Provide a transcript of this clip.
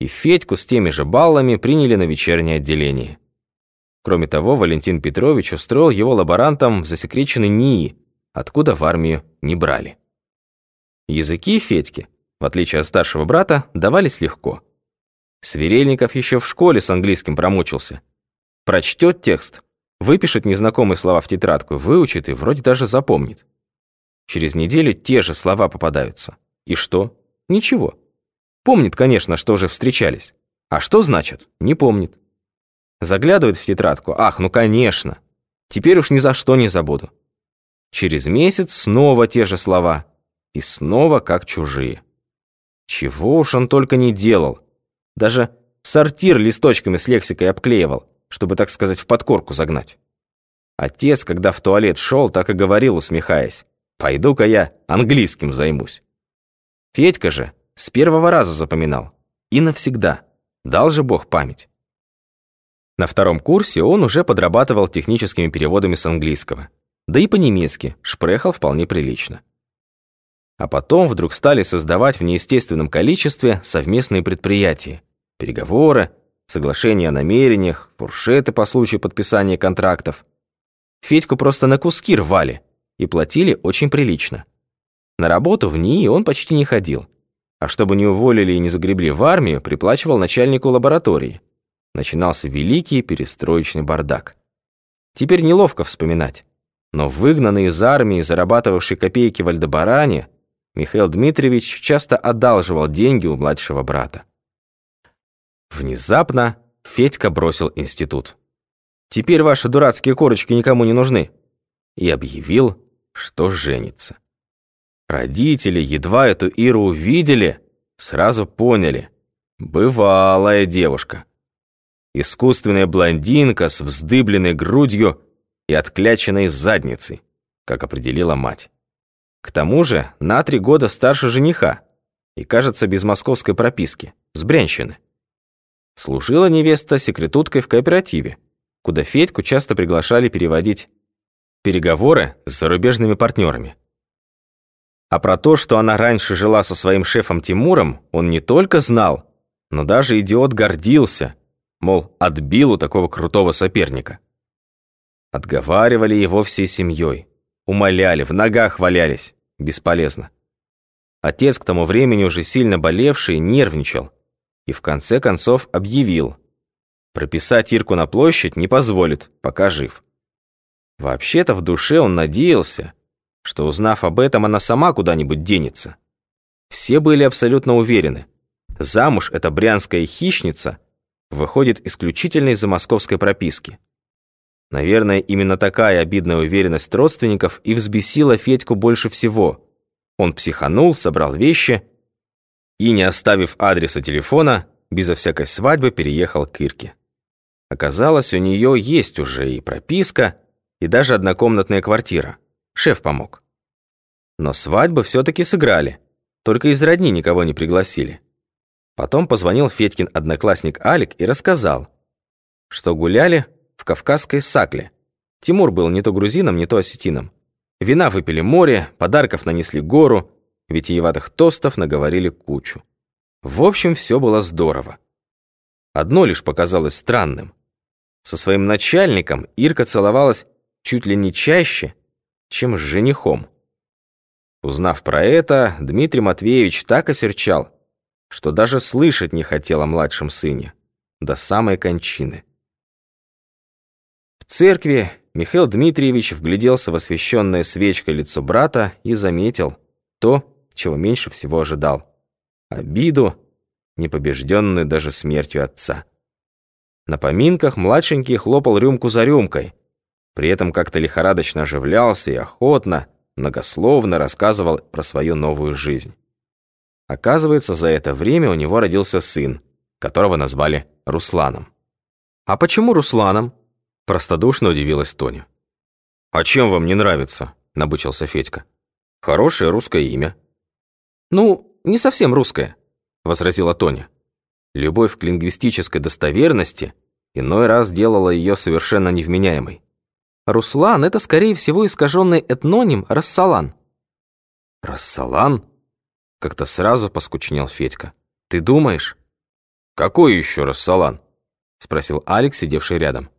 и Федьку с теми же баллами приняли на вечернее отделение. Кроме того, Валентин Петрович устроил его лаборантом в засекреченной НИИ, откуда в армию не брали. Языки Федьке, в отличие от старшего брата, давались легко. Сверельников еще в школе с английским промучился. Прочтет текст, выпишет незнакомые слова в тетрадку, выучит и вроде даже запомнит. Через неделю те же слова попадаются. И что? Ничего. Помнит, конечно, что уже встречались. А что значит? Не помнит. Заглядывает в тетрадку. Ах, ну конечно. Теперь уж ни за что не забуду. Через месяц снова те же слова. И снова как чужие. Чего уж он только не делал. Даже сортир листочками с лексикой обклеивал, чтобы, так сказать, в подкорку загнать. Отец, когда в туалет шел, так и говорил, усмехаясь. «Пойду-ка я английским займусь». Федька же с первого раза запоминал. И навсегда. Дал же Бог память. На втором курсе он уже подрабатывал техническими переводами с английского. Да и по-немецки шпрехал вполне прилично. А потом вдруг стали создавать в неестественном количестве совместные предприятия, переговоры, соглашения о намерениях, фуршеты по случаю подписания контрактов. Федьку просто на куски рвали и платили очень прилично. На работу в НИИ он почти не ходил. А чтобы не уволили и не загребли в армию, приплачивал начальнику лаборатории. Начинался великий перестроечный бардак. Теперь неловко вспоминать. Но выгнанный из армии, зарабатывавший копейки в Альдебаране, Михаил Дмитриевич часто одалживал деньги у младшего брата. Внезапно Федька бросил институт. «Теперь ваши дурацкие корочки никому не нужны». И объявил, что женится. Родители едва эту Иру увидели, сразу поняли. Бывалая девушка. Искусственная блондинка с вздыбленной грудью и откляченной задницей, как определила мать. К тому же на три года старше жениха и, кажется, без московской прописки, с Брянщины. Служила невеста секретуткой в кооперативе, куда Федьку часто приглашали переводить переговоры с зарубежными партнерами. А про то, что она раньше жила со своим шефом Тимуром, он не только знал, но даже идиот гордился, мол, отбил у такого крутого соперника. Отговаривали его всей семьей, умоляли, в ногах валялись. Бесполезно. Отец к тому времени уже сильно болевший нервничал и в конце концов объявил. Прописать Ирку на площадь не позволит, пока жив. Вообще-то в душе он надеялся, что, узнав об этом, она сама куда-нибудь денется. Все были абсолютно уверены. Замуж эта брянская хищница выходит исключительно из-за московской прописки. Наверное, именно такая обидная уверенность родственников и взбесила Федьку больше всего. Он психанул, собрал вещи и, не оставив адреса телефона, безо всякой свадьбы переехал к Ирке. Оказалось, у нее есть уже и прописка, и даже однокомнатная квартира. Шеф помог. Но свадьбы все-таки сыграли, только из родни никого не пригласили. Потом позвонил Федькин одноклассник Алик и рассказал, что гуляли в кавказской Сакле. Тимур был не то грузином, не то осетином. Вина выпили море, подарков нанесли гору, витиеватых тостов наговорили кучу. В общем, все было здорово. Одно лишь показалось странным. Со своим начальником Ирка целовалась чуть ли не чаще, чем с женихом. Узнав про это, Дмитрий Матвеевич так осерчал, что даже слышать не хотел о младшем сыне, до самой кончины. В церкви Михаил Дмитриевич вгляделся в освещенное свечкой лицо брата и заметил то, чего меньше всего ожидал. Обиду, непобежденную даже смертью отца. На поминках младшенький хлопал рюмку за рюмкой, при этом как-то лихорадочно оживлялся и охотно, многословно рассказывал про свою новую жизнь. Оказывается, за это время у него родился сын, которого назвали Русланом. «А почему Русланом?» – простодушно удивилась Тоня. «А чем вам не нравится?» – набычился Федька. «Хорошее русское имя». «Ну, не совсем русское», – возразила Тоня. Любовь к лингвистической достоверности иной раз делала ее совершенно невменяемой. Руслан — это, скорее всего, искаженный этноним Рассалан». «Рассалан?» — как-то сразу поскучнел Федька. «Ты думаешь?» «Какой еще раз салан?» — спросил Алекс, сидевший рядом.